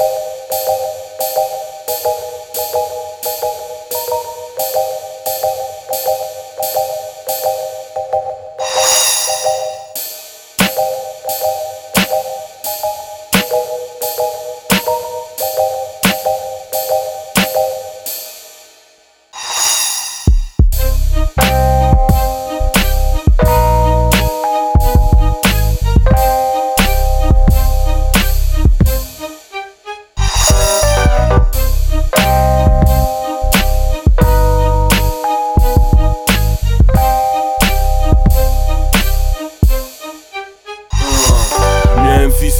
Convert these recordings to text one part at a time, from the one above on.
you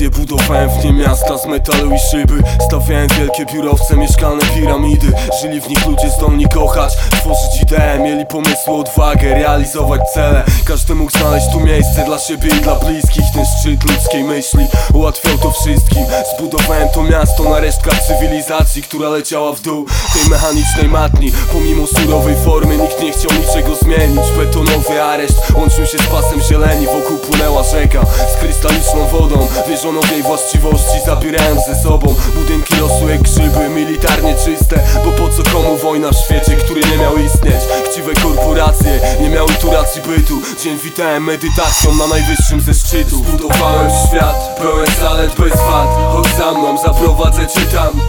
Wizję, budowałem w nie miasta z metalu i szyby. Stawiałem wielkie biurowce, mieszkalne piramidy. Żyli w nich ludzie zdolni kochać, tworzyć idee. Mieli pomysły, odwagę, realizować cele. Każdy mógł znaleźć tu miejsce dla siebie i dla bliskich. Ten szczyt ludzkiej myśli ułatwiał to wszystkim. Zbudowałem to miasto na resztkach cywilizacji, która leciała w dół Tej mechanicznej matni, pomimo surowej formy Nikt nie chciał niczego zmienić. Betonowy areszt łączył się z pasem zieleni. Wokół płynęła rzeka z krystaliczną wodą. Wierzono jej właściwości, zabierając ze sobą Budynki rosły jak grzyby, militarnie czyste. Bo po co komu wojna w świecie, który nie miał istnieć? Chciwe korporacje nie miały tu racji bytu. Dzień witałem medytacją na najwyższym ze szczytów. Zbudowałem świat, pełen zalet bez wad. Chodź za mną, zaprowadzę cię tam.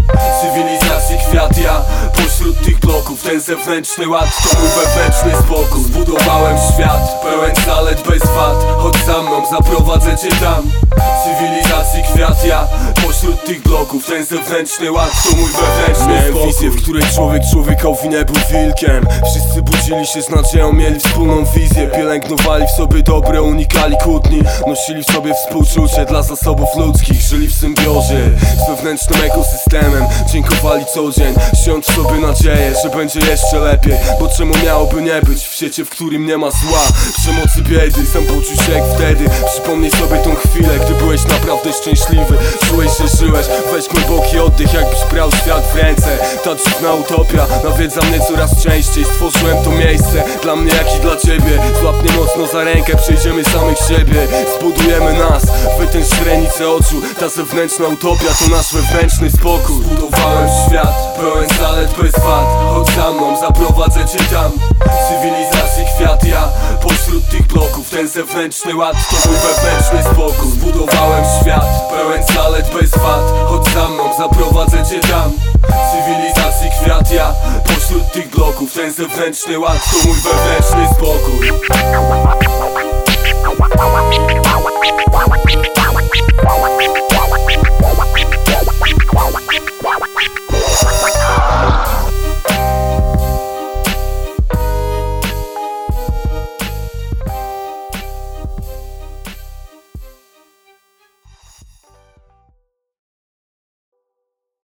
Cywilizacji kwiat ja Pośród tych bloków. Ten zewnętrzny ład To mój wewnętrzny spokój. Zbudowałem świat, pełen zalet bez wad zaprowadzę cię tam. Cywilizacji kwiat ja Pośród tych bloków ten zewnętrzny ład To mój wewnętrzny Miałem wizję, w której człowiek człowiekowi nie był wilkiem. Wszyscy budzili się z nadzieją, mieli wspólną wizję. Pielęgnowali w sobie dobre, unikali kłótni. Nosili w sobie współczucie dla zasobów ludzkich. Żyli w symbiozie z wewnętrznym ekosystemem. Dziękowali co dzień, w sobie nadzieję, że będzie jeszcze lepiej. Bo czemu miałoby nie być w świecie, w którym nie ma zła? Przemocy biedy, sam poczuł się jak wtedy Przypomnij sobie tą chwilę, gdy byłeś naprawdę szczęśliwy. Czułeś, że żyłeś, weź głęboki oddech jakbyś brał świat w ręce. Ta dziwna utopia nawiedza mnie coraz częściej. Stworzyłem to miejsce, dla mnie jak i dla ciebie. Złap mnie mocno za rękę, przejdziemy samych siebie. Zbudujemy nas, wytęż źrenicę oczu Ta zewnętrzna utopia to nasz wewnętrzny spokój. Zbudowałem świat, pełen zalet bez wad. Chodź za mną, zaprowadzę cię tam. Cywilizacji kwiat ja. Pośród tych bloków ten zewnętrzny ład To mój wewnętrzny spokój. Zbudowałem świat, pełen zalet bez wad. Chodź za mną, zaprowadzę cię tam. Cywilizacji kwiat ja. Pośród tych bloków ten zewnętrzny ład To mój wewnętrzny spokój.